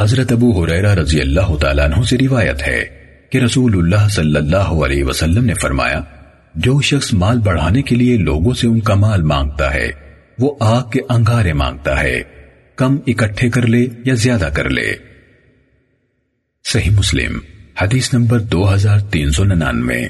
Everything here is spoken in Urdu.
حضرت ابو حریرہ رضی اللہ تعالیٰ عنہ سے روایت ہے کہ رسول اللہ صلی اللہ علیہ وسلم نے فرمایا، جو شخص مال بڑھانے کے لیے لوگوں سے ان کا مال مانگتا ہے، وہ آگ کے انگارے مانگتا ہے۔ کم اکٹھے کر لے یا زیادہ کر لے۔ صحیح مسلم، حدیث نمبر دو ہزار تین سو ننانوے۔